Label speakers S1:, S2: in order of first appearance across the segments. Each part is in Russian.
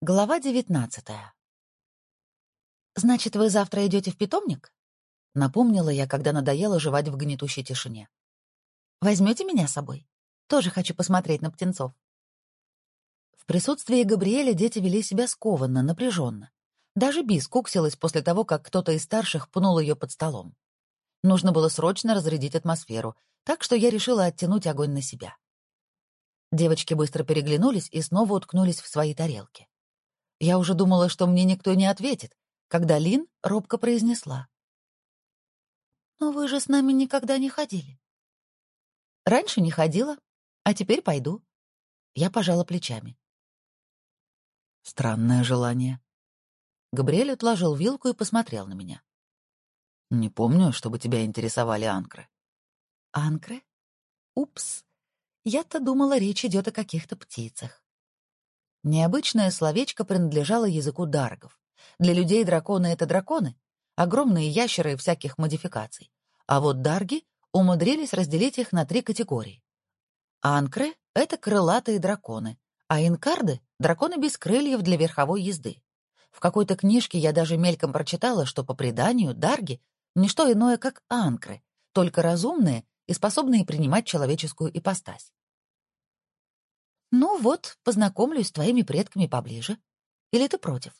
S1: Глава девятнадцатая. «Значит, вы завтра идете в питомник?» — напомнила я, когда надоело жевать в гнетущей тишине. «Возьмете меня с собой? Тоже хочу посмотреть на птенцов». В присутствии Габриэля дети вели себя скованно, напряженно. Даже Би скуксилась после того, как кто-то из старших пнул ее под столом. Нужно было срочно разрядить атмосферу, так что я решила оттянуть огонь на себя. Девочки быстро переглянулись и снова уткнулись в свои тарелки. Я уже думала, что мне никто не ответит, когда Лин робко произнесла. «Но вы же с нами никогда не ходили». «Раньше не ходила, а теперь пойду». Я пожала плечами.
S2: Странное желание.
S1: Габриэль отложил вилку и посмотрел на меня.
S2: «Не помню, чтобы тебя интересовали анкры».
S1: «Анкры? Упс. Я-то думала, речь идет о каких-то птицах». Необычное словечко принадлежало языку даргов. Для людей драконы — это драконы, огромные ящеры всяких модификаций. А вот дарги умудрились разделить их на три категории. Анкры — это крылатые драконы, а инкарды — драконы без крыльев для верховой езды. В какой-то книжке я даже мельком прочитала, что по преданию дарги — не что иное, как анкры, только разумные и способные принимать человеческую ипостась. «Ну вот, познакомлюсь с твоими предками поближе. Или ты против?»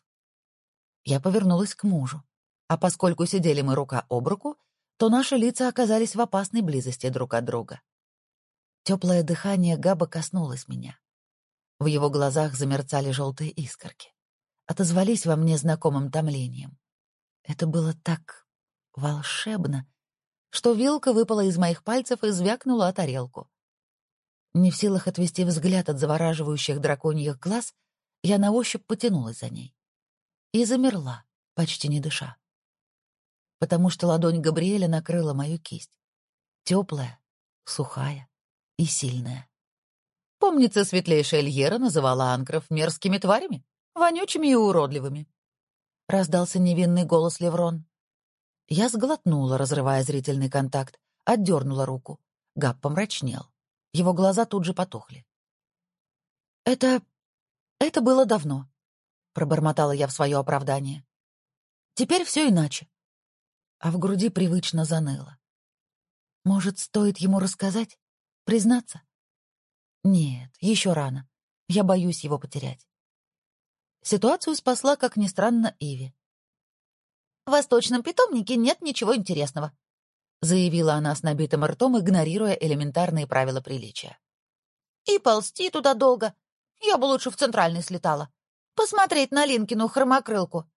S1: Я повернулась к мужу. А поскольку сидели мы рука об руку, то наши лица оказались в опасной близости друг от друга. Теплое дыхание Габа коснулось меня. В его глазах замерцали желтые искорки. Отозвались во мне знакомым томлением. Это было так волшебно, что вилка выпала из моих пальцев и звякнула о тарелку. Не в силах отвести взгляд от завораживающих драконьих глаз, я на ощупь потянулась за ней. И замерла, почти не дыша. Потому что ладонь Габриэля накрыла мою кисть. Теплая, сухая и сильная. Помнится, светлейшая Эльера называла анкров мерзкими тварями, вонючими и уродливыми. Раздался невинный голос Леврон. Я сглотнула, разрывая зрительный контакт, отдернула руку. Габ помрачнел. Его глаза тут же потухли. «Это... это было давно», — пробормотала я в свое оправдание. «Теперь все иначе». А в груди привычно заныло. «Может, стоит ему рассказать? Признаться?» «Нет, еще рано. Я боюсь его потерять». Ситуацию спасла, как ни странно, Иви. «В восточном питомнике нет ничего интересного», — заявила она с набитым ртом, игнорируя элементарные правила приличия. «И ползти туда долго. Я бы лучше в центральный слетала. Посмотреть на Линкину хромокрылку».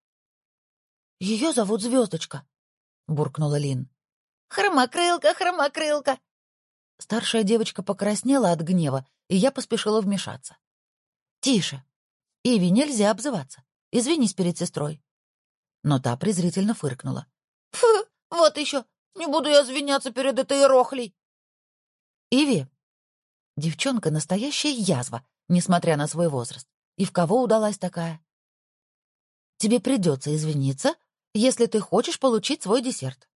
S1: «Ее зовут Звездочка», — буркнула Лин. «Хромокрылка, хромокрылка!» Старшая девочка покраснела от гнева, и я поспешила вмешаться. «Тише. Иви, нельзя обзываться. Извинись перед сестрой». Но та презрительно фыркнула. «Фу, вот еще. Не буду я извиняться перед этой рохлей. Иви. Девчонка — настоящая язва, несмотря на свой возраст. И в кого удалась такая? Тебе придется извиниться, если ты хочешь получить свой десерт.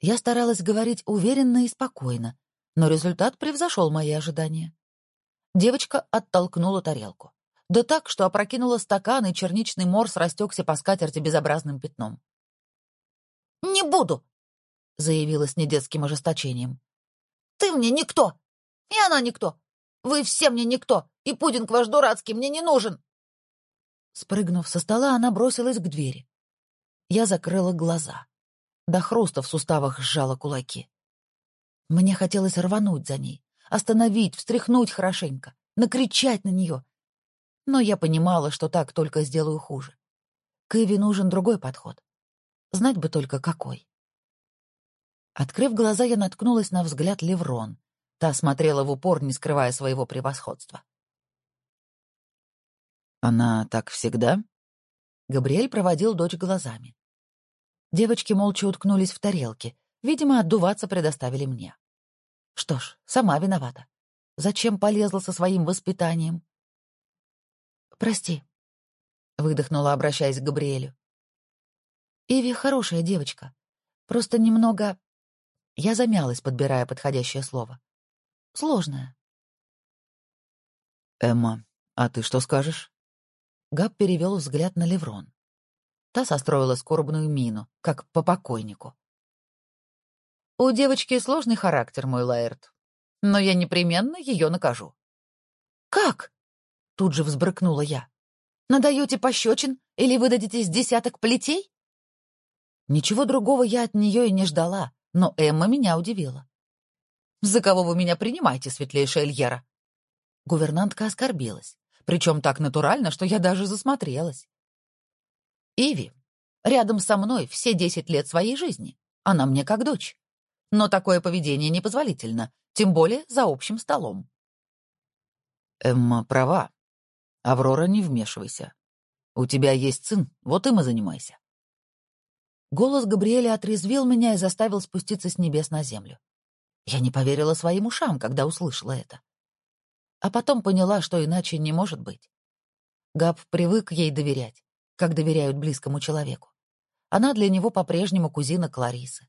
S1: Я старалась говорить уверенно и спокойно, но результат превзошел мои ожидания. Девочка оттолкнула тарелку. Да так, что опрокинула стакан, и черничный морс растекся по скатерти безобразным пятном. «Не буду!» — заявила с недетским ожесточением. «Ты мне никто! И она никто! Вы все мне никто! И пудинг ваш дурацкий мне не нужен!» Спрыгнув со стола, она бросилась к двери. Я закрыла глаза. До хруста в суставах сжала кулаки. Мне хотелось рвануть за ней, остановить, встряхнуть хорошенько, накричать на нее. Но я понимала, что так только сделаю хуже. К Иви нужен другой подход. Знать бы только какой. Открыв глаза, я наткнулась на взгляд Леврон. Та смотрела в упор, не скрывая своего превосходства.
S2: «Она так всегда?»
S1: Габриэль проводил дочь глазами. Девочки молча уткнулись в тарелки. Видимо, отдуваться предоставили мне. Что ж, сама виновата. Зачем полезла со своим воспитанием? «Прости», — выдохнула, обращаясь к Габриэлю. «Иви хорошая девочка. Просто немного я замялась, подбирая подходящее слово. Сложное.
S2: «Эмма, а ты что скажешь?»
S1: Габ перевел взгляд на Леврон. Та состроила скорбную мину, как по покойнику. «У девочки сложный характер, мой Лаэрт, но я непременно ее накажу». «Как?» — тут же взбрыкнула я. «Надаете пощечин или выдадите с десяток плетей?» Ничего другого я от нее и не ждала, но Эмма меня удивила. «За кого вы меня принимаете, светлейшая Эльера?» Гувернантка оскорбилась, причем так натурально, что я даже засмотрелась. «Иви, рядом со мной все десять лет своей жизни. Она мне как дочь. Но такое поведение непозволительно, тем более за общим столом».
S2: «Эмма права. Аврора, не вмешивайся. У тебя есть сын, вот им и занимайся».
S1: Голос Габриэля отрезвил меня и заставил спуститься с небес на землю. Я не поверила своим ушам, когда услышала это. А потом поняла, что иначе не может быть. Габ привык ей доверять, как доверяют близкому человеку. Она для него по-прежнему кузина Кларисы.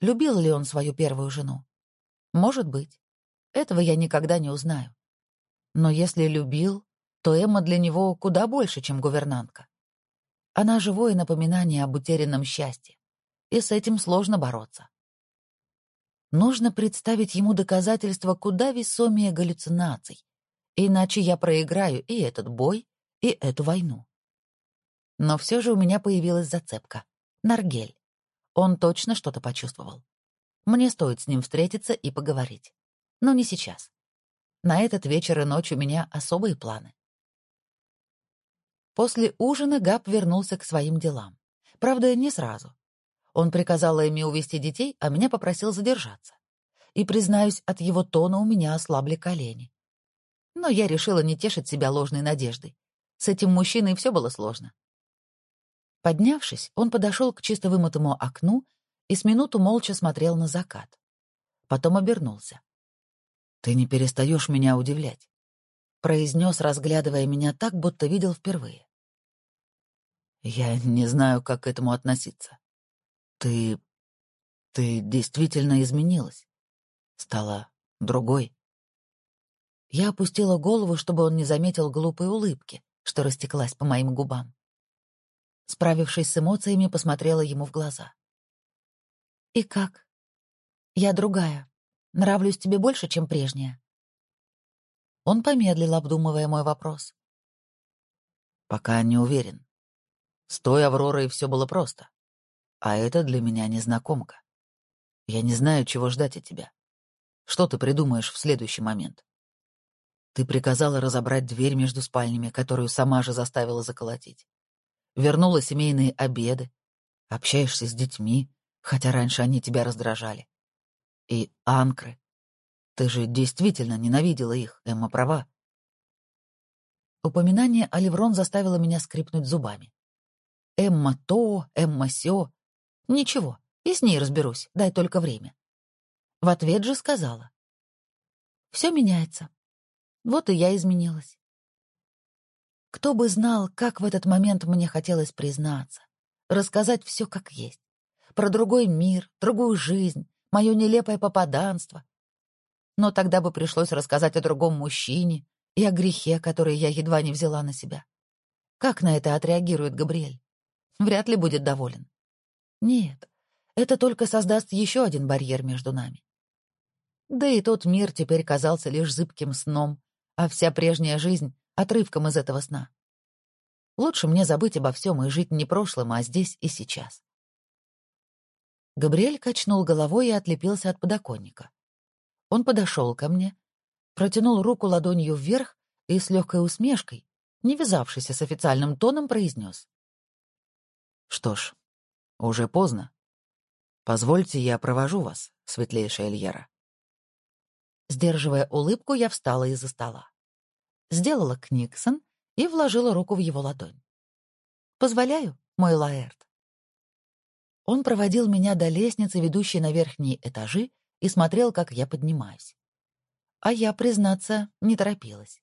S1: Любил ли он свою первую жену? Может быть. Этого я никогда не узнаю. Но если любил, то Эмма для него куда больше, чем гувернантка. Она живое напоминание об утерянном счастье, и с этим сложно бороться. Нужно представить ему доказательства куда весомее галлюцинаций, иначе я проиграю и этот бой, и эту войну. Но все же у меня появилась зацепка. Наргель. Он точно что-то почувствовал. Мне стоит с ним встретиться и поговорить. Но не сейчас. На этот вечер и ночь у меня особые планы. После ужина Габ вернулся к своим делам. Правда, не сразу. Он приказал Эми увести детей, а меня попросил задержаться. И, признаюсь, от его тона у меня ослабли колени. Но я решила не тешить себя ложной надеждой. С этим мужчиной все было сложно. Поднявшись, он подошел к чисто вымытому окну и с минуту молча смотрел на закат. Потом обернулся.
S2: «Ты не перестаешь меня удивлять», — произнес, разглядывая меня так, будто видел впервые. «Я не знаю, как к этому относиться. Ты... ты действительно изменилась. Стала другой. Я опустила голову, чтобы он не заметил глупой улыбки, что растеклась по моим губам. Справившись с эмоциями, посмотрела ему в глаза. «И как? Я другая. Нравлюсь тебе больше, чем прежняя?» Он помедлил, обдумывая мой вопрос. «Пока не уверен. С той Авророй все было просто. А это для меня незнакомка. Я не знаю, чего ждать от тебя. Что ты придумаешь в следующий момент? Ты приказала разобрать дверь между спальнями, которую сама же заставила заколотить. Вернула семейные обеды. Общаешься с детьми, хотя раньше они тебя раздражали. И анкры. Ты же действительно ненавидела их, Эмма права.
S1: Упоминание о Леврон заставило меня скрипнуть зубами. Эмма то, Эмма сё, Ничего, и с ней разберусь, дай только время. В ответ же сказала. Все меняется. Вот и я изменилась. Кто бы знал, как в этот момент мне хотелось признаться, рассказать все как есть. Про другой мир, другую жизнь, мое нелепое попаданство. Но тогда бы пришлось рассказать о другом мужчине и о грехе, который я едва не взяла на себя. Как на это отреагирует Габриэль? Вряд ли будет доволен. Нет, это только создаст еще один барьер между нами. Да и тот мир теперь казался лишь зыбким сном, а вся прежняя жизнь — отрывком из этого сна. Лучше мне забыть обо всем и жить не прошлым, а здесь и сейчас. Габриэль качнул головой и отлепился от подоконника. Он подошел ко мне, протянул руку ладонью вверх и с легкой усмешкой, не вязавшейся с официальным тоном, произнес.
S2: «Что ж, уже поздно. Позвольте, я провожу вас, светлейшая Эльера.
S1: Сдерживая улыбку, я встала из-за стола. Сделала книксон и вложила руку в его ладонь. «Позволяю, мой Лаэрт». Он проводил меня до лестницы, ведущей на верхние этажи, и смотрел, как я поднимаюсь. А я, признаться, не торопилась.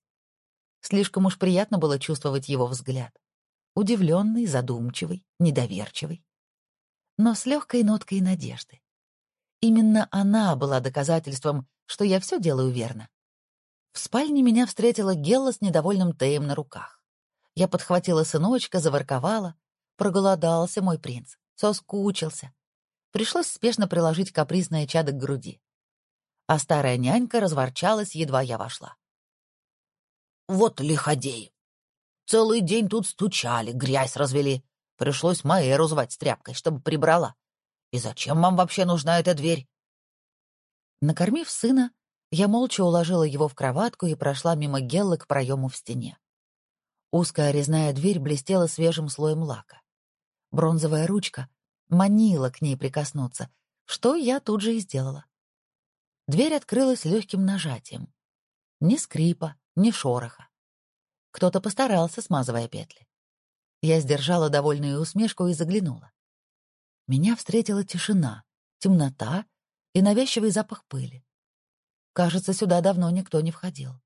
S1: Слишком уж приятно было чувствовать его взгляд. Удивленный, задумчивый, недоверчивый но с легкой ноткой надежды. Именно она была доказательством, что я все делаю верно. В спальне меня встретила Гелла с недовольным Теем на руках. Я подхватила сыночка, заворковала. Проголодался мой принц, соскучился. Пришлось спешно приложить капризное чадо к груди. А старая нянька разворчалась, едва я вошла. «Вот лиходеи! Целый день тут стучали, грязь развели. Пришлось Маэру звать с тряпкой, чтобы прибрала. И зачем вам вообще нужна эта дверь?» Накормив сына, я молча уложила его в кроватку и прошла мимо Геллы к проему в стене. Узкая резная дверь блестела свежим слоем лака. Бронзовая ручка манила к ней прикоснуться, что я тут же и сделала. Дверь открылась легким нажатием. Ни скрипа, ни шороха. Кто-то постарался, смазывая петли. Я сдержала довольную усмешку и заглянула. Меня встретила тишина, темнота и навязчивый запах пыли. Кажется, сюда давно никто не входил.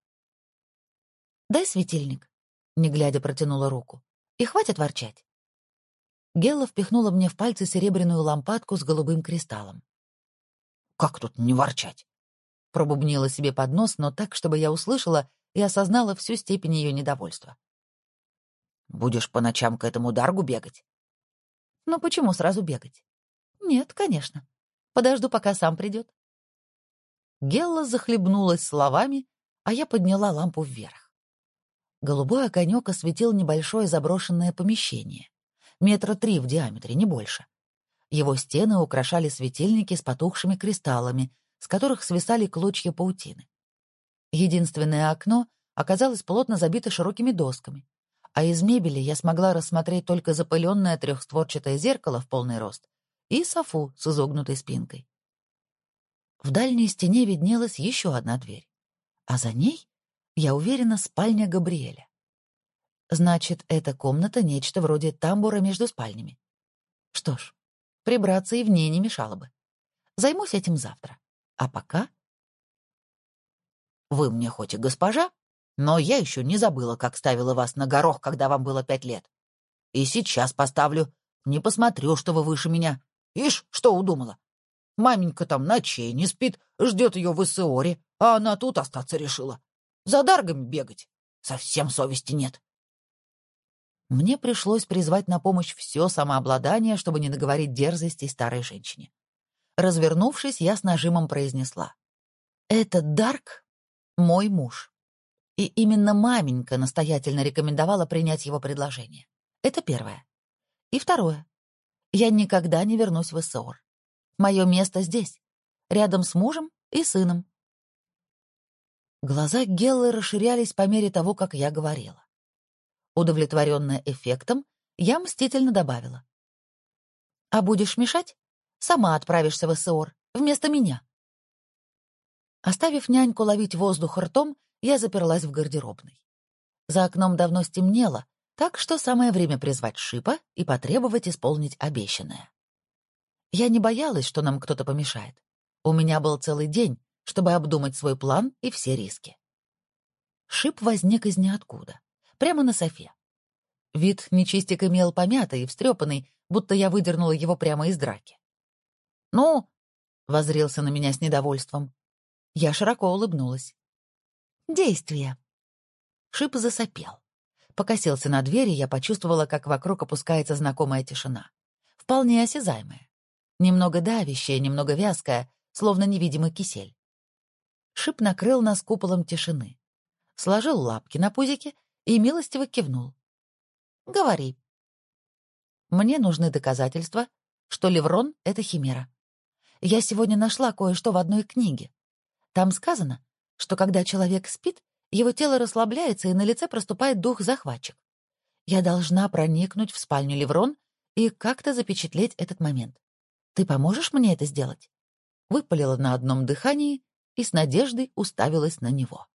S1: «Дай светильник», — не глядя протянула руку. «И хватит ворчать». Гелла впихнула мне в пальцы серебряную лампадку с голубым кристаллом. «Как тут не ворчать?» Пробубнила себе под нос, но так, чтобы я услышала и осознала всю степень ее недовольства. «Будешь по ночам к этому Даргу бегать?» «Ну почему сразу бегать?» «Нет, конечно. Подожду, пока сам придет». Гелла захлебнулась словами, а я подняла лампу вверх. Голубой огонек осветил небольшое заброшенное помещение. Метра три в диаметре, не больше. Его стены украшали светильники с потухшими кристаллами, с которых свисали клочья паутины. Единственное окно оказалось плотно забито широкими досками, а из мебели я смогла рассмотреть только запыленное трехстворчатое зеркало в полный рост и софу с изогнутой спинкой. В дальней стене виднелась еще одна дверь, а за ней, я уверена, спальня Габриэля. Значит, эта комната — нечто вроде тамбура между спальнями. Что ж, прибраться и в ней не мешало бы. Займусь этим завтра. А пока... Вы мне хоть и госпожа, но я еще не забыла, как ставила вас на горох, когда вам было пять лет. И сейчас поставлю. Не посмотрю, что вы выше меня. Ишь, что удумала? Маменька там ночей не спит, ждет ее в Исеоре, а она тут остаться решила. За даргами бегать. Совсем совести нет. Мне пришлось призвать на помощь все самообладание, чтобы не наговорить дерзостей старой женщине. Развернувшись, я с нажимом произнесла. «Этот Дарк — мой муж. И именно маменька настоятельно рекомендовала принять его предложение. Это первое. И второе. Я никогда не вернусь в Эссор. Мое место здесь, рядом с мужем и сыном. Глаза Геллы расширялись по мере того, как я говорила. Удовлетворенная эффектом, я мстительно добавила. «А будешь мешать? Сама отправишься в СОР вместо меня». Оставив няньку ловить воздух ртом, я заперлась в гардеробной. За окном давно стемнело, так что самое время призвать Шипа и потребовать исполнить обещанное. Я не боялась, что нам кто-то помешает. У меня был целый день, чтобы обдумать свой план и все риски. Шип возник из ниоткуда, прямо на софе. Вид нечистик имел помятый и встрепанный, будто я выдернула его прямо из драки. «Ну?» — возрился на меня с недовольством. Я широко улыбнулась. «Действие!» Шип засопел. Покосился на дверь, и я почувствовала, как вокруг опускается знакомая тишина. Вполне осязаемая. Немного давящая, немного вязкая, словно невидимый кисель. Шип накрыл нас куполом тишины. Сложил лапки на пузике и милостиво кивнул. «Говори». «Мне нужны доказательства, что Леврон — это химера. Я сегодня нашла кое-что в одной книге. Там сказано, что когда человек спит, его тело расслабляется, и на лице проступает дух-захватчик. Я должна проникнуть в спальню Леврон и как-то запечатлеть этот момент. Ты поможешь мне это сделать?» Выпалила на одном дыхании и с надеждой уставилась на него.